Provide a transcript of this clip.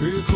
Record